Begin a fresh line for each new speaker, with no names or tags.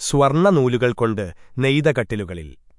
സ്വർണ നൂലുകൾ കൊണ്ട് നെയ്ത കട്ടിലുകളിൽ